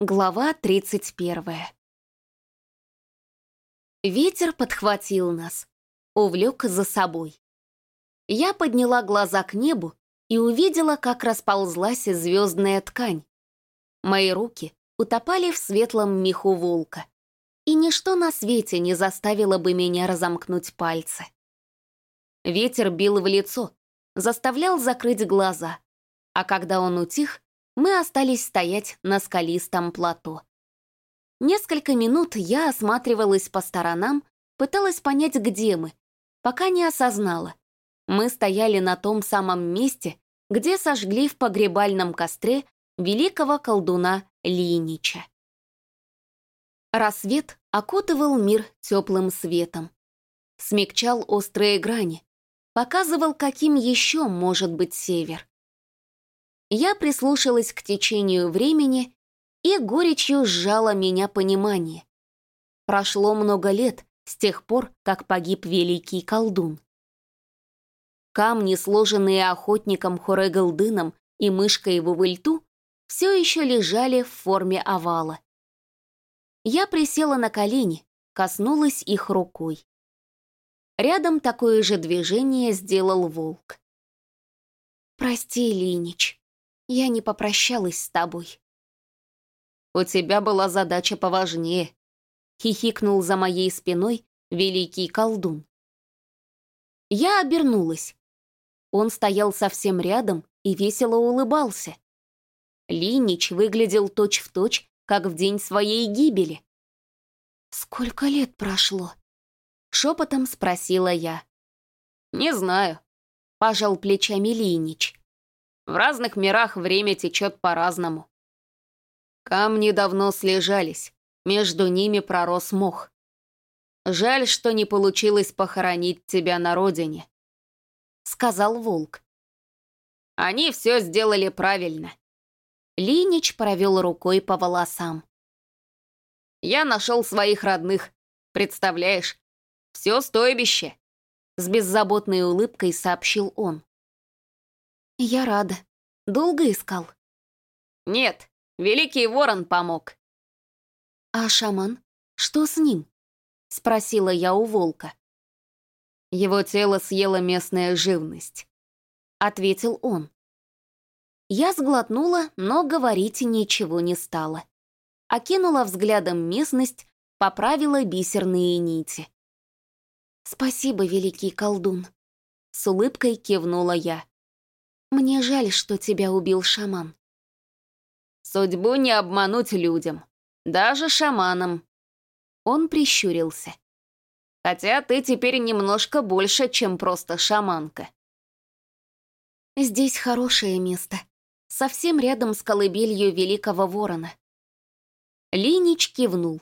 Глава 31 Ветер подхватил нас, увлек за собой. Я подняла глаза к небу и увидела, как расползлась звездная ткань. Мои руки утопали в светлом меху волка, и ничто на свете не заставило бы меня разомкнуть пальцы. Ветер бил в лицо, заставлял закрыть глаза, а когда он утих, мы остались стоять на скалистом плато. Несколько минут я осматривалась по сторонам, пыталась понять, где мы, пока не осознала. Мы стояли на том самом месте, где сожгли в погребальном костре великого колдуна Линича. Рассвет окутывал мир теплым светом. Смягчал острые грани, показывал, каким еще может быть север. Я прислушалась к течению времени, и горечью сжало меня понимание. Прошло много лет с тех пор, как погиб великий колдун. Камни, сложенные охотником Хорегалдыном и мышкой в Увыльту, все еще лежали в форме овала. Я присела на колени, коснулась их рукой. Рядом такое же движение сделал волк. «Прости, Линич», я не попрощалась с тобой. У тебя была задача поважнее. Хихикнул за моей спиной великий колдун. Я обернулась. Он стоял совсем рядом и весело улыбался. Линич выглядел точь-в-точь, точь, как в день своей гибели. «Сколько лет прошло?» — шепотом спросила я. «Не знаю», — пожал плечами Линич. В разных мирах время течет по-разному. Камни давно слежались, между ними пророс мох. Жаль, что не получилось похоронить тебя на родине, сказал волк. Они все сделали правильно. Линич провел рукой по волосам. Я нашел своих родных, представляешь? Все стойбище. С беззаботной улыбкой сообщил он. «Я рада. Долго искал?» «Нет, Великий Ворон помог». «А шаман? Что с ним?» — спросила я у волка. «Его тело съела местная живность», — ответил он. Я сглотнула, но говорить ничего не стала. Окинула взглядом местность, поправила бисерные нити. «Спасибо, великий колдун», — с улыбкой кивнула я. Мне жаль, что тебя убил шаман. Судьбу не обмануть людям, даже шаманам. Он прищурился. Хотя ты теперь немножко больше, чем просто шаманка. Здесь хорошее место, совсем рядом с колыбелью Великого Ворона. Линич кивнул,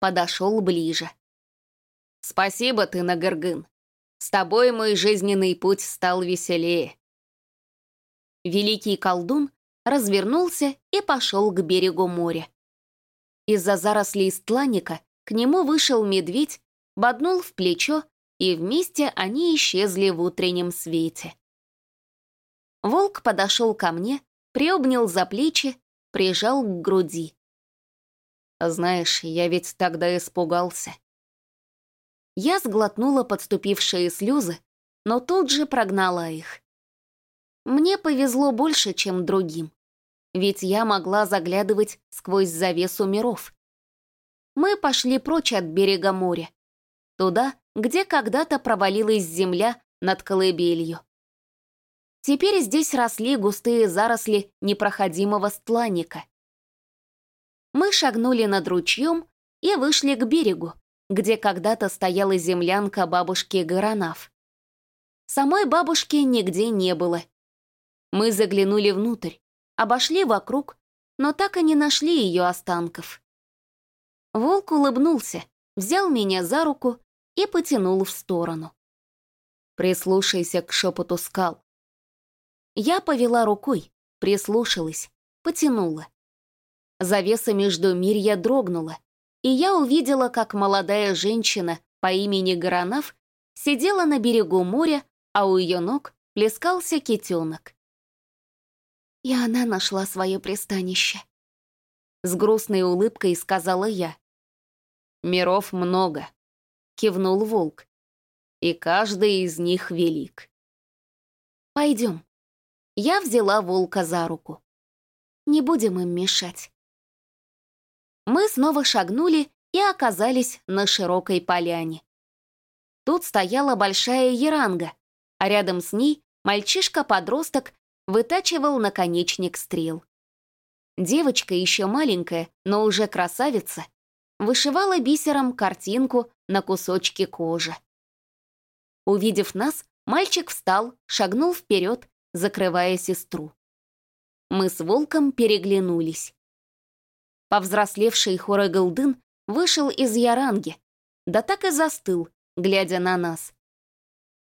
подошел ближе. «Спасибо ты, Нагыргын. С тобой мой жизненный путь стал веселее. Великий колдун развернулся и пошел к берегу моря. Из-за зарослей стланника к нему вышел медведь, боднул в плечо, и вместе они исчезли в утреннем свете. Волк подошел ко мне, приобнял за плечи, прижал к груди. «Знаешь, я ведь тогда испугался». Я сглотнула подступившие слезы, но тут же прогнала их. Мне повезло больше, чем другим, ведь я могла заглядывать сквозь завесу миров. Мы пошли прочь от берега моря, туда, где когда-то провалилась земля над колыбелью. Теперь здесь росли густые заросли непроходимого стланника. Мы шагнули над ручьем и вышли к берегу, где когда-то стояла землянка бабушки Горонав. Самой бабушки нигде не было — мы заглянули внутрь, обошли вокруг, но так и не нашли ее останков. Волк улыбнулся, взял меня за руку и потянул в сторону. Прислушайся к шепоту скал. Я повела рукой, прислушалась, потянула. Завеса между мирья дрогнула, и я увидела, как молодая женщина по имени Горонав сидела на берегу моря, а у ее ног плескался китенок. И она нашла свое пристанище. С грустной улыбкой сказала я. «Миров много», — кивнул волк. «И каждый из них велик». «Пойдем». Я взяла волка за руку. Не будем им мешать. Мы снова шагнули и оказались на широкой поляне. Тут стояла большая еранга, а рядом с ней мальчишка-подросток вытачивал наконечник стрел. Девочка еще маленькая, но уже красавица, вышивала бисером картинку на кусочке кожи. Увидев нас, мальчик встал, шагнул вперед, закрывая сестру. Мы с волком переглянулись. Повзрослевший Хорегалдын вышел из Яранги, да так и застыл, глядя на нас.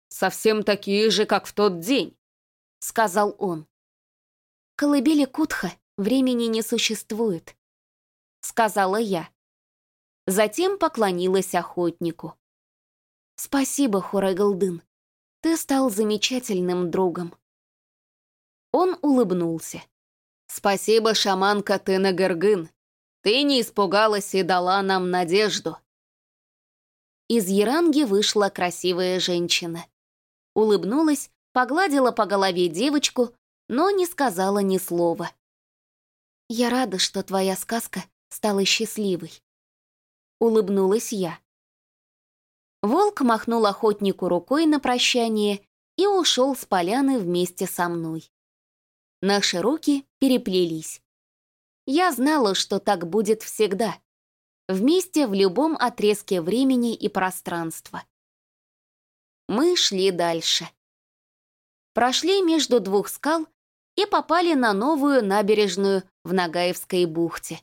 «Совсем такие же, как в тот день», — сказал он. «Колыбели Кутха времени не существует», — сказала я. Затем поклонилась охотнику. «Спасибо, Хорегалдын, ты стал замечательным другом». Он улыбнулся. «Спасибо, шаманка Тенагергын. Ты не испугалась и дала нам надежду». Из Яранги вышла красивая женщина. Улыбнулась, погладила по голове девочку, но не сказала ни слова. «Я рада, что твоя сказка стала счастливой». Улыбнулась я. Волк махнул охотнику рукой на прощание и ушел с поляны вместе со мной. Наши руки переплелись. Я знала, что так будет всегда. Вместе в любом отрезке времени и пространства. Мы шли дальше. Прошли между двух скал и попали на новую набережную в Нагаевской бухте.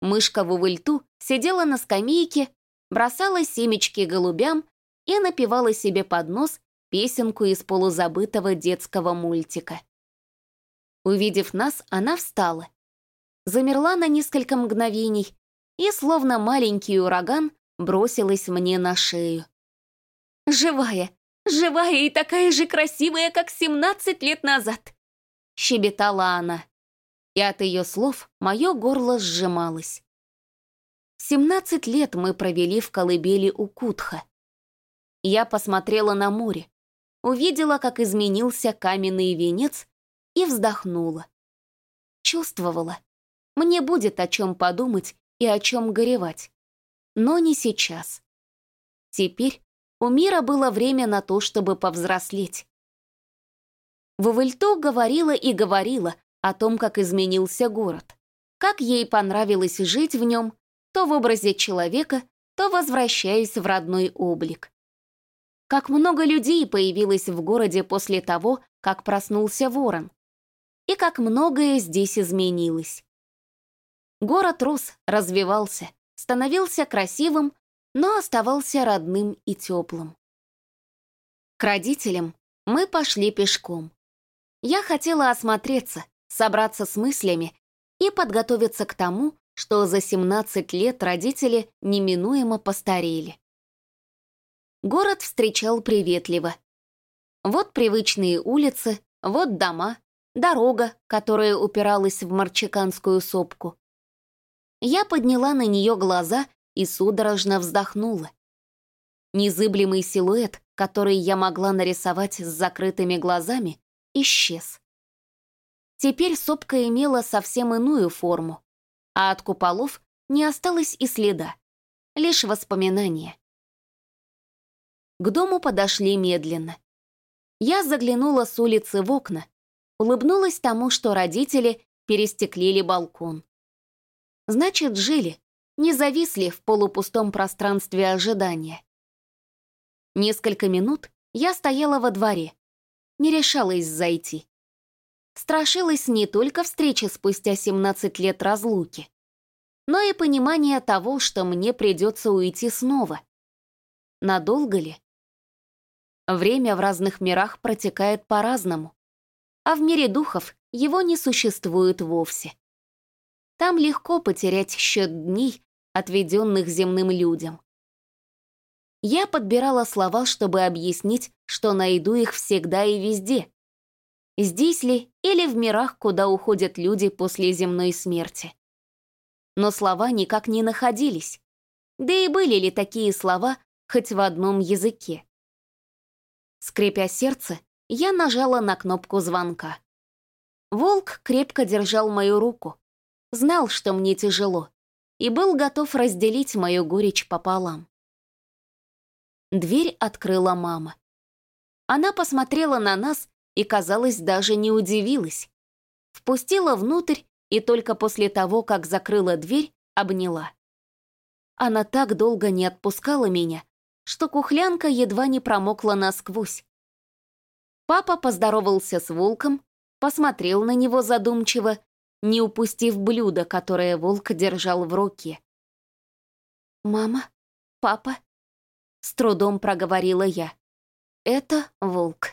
Мышка в увыльту сидела на скамейке, бросала семечки голубям и напевала себе под нос песенку из полузабытого детского мультика. Увидев нас, она встала. Замерла на несколько мгновений и, словно маленький ураган, бросилась мне на шею. «Живая! Живая и такая же красивая, как 17 лет назад!» Щебетала она. И от ее слов мое горло сжималось. 17 лет мы провели в колыбели у Кутха. Я посмотрела на море, увидела, как изменился каменный венец и вздохнула. Чувствовала. Мне будет о чем подумать и о чем горевать. Но не сейчас. Теперь у мира было время на то, чтобы повзрослеть. Вавельто говорила и говорила о том, как изменился город, как ей понравилось жить в нем, то в образе человека, то возвращаясь в родной облик. Как много людей появилось в городе после того, как проснулся ворон, и как многое здесь изменилось. Город рос, развивался, становился красивым, но оставался родным и теплым. К родителям мы пошли пешком. Я хотела осмотреться, собраться с мыслями и подготовиться к тому, что за 17 лет родители неминуемо постарели. Город встречал приветливо. Вот привычные улицы, вот дома, дорога, которая упиралась в марчиканскую сопку. Я подняла на нее глаза и судорожно вздохнула. Незыблемый силуэт, который я могла нарисовать с закрытыми глазами, исчез. Теперь сопка имела совсем иную форму, а от куполов не осталось и следа, лишь воспоминания. К дому подошли медленно. Я заглянула с улицы в окна, улыбнулась тому, что родители перестеклили балкон. Значит, жили, не зависли в полупустом пространстве ожидания. Несколько минут я стояла во дворе, не решалась зайти. Страшилась не только встречи спустя 17 лет разлуки, но и понимание того, что мне придется уйти снова. Надолго ли? Время в разных мирах протекает по-разному а в мире духов его не существует вовсе. Там легко потерять счет дней, отведенных земным людям. Я подбирала слова, чтобы объяснить, что найду их всегда и везде. Здесь ли или в мирах, куда уходят люди после земной смерти. но слова никак не находились. Да и были ли такие слова хоть в одном языке? Скрипя сердце, я нажала на кнопку звонка. Волк крепко держал мою руку, знал, что мне тяжело, и был готов разделить мою горечь пополам. Дверь открыла мама. Она посмотрела на нас и, казалось, даже не удивилась. Впустила внутрь и только после того, как закрыла дверь, обняла. Она так долго не отпускала меня, что кухлянка едва не промокла насквозь. Папа поздоровался с волком, посмотрел на него задумчиво, не упустив блюдо, которое волк держал в руке. «Мама? Папа?» С трудом проговорила я. «Это волк».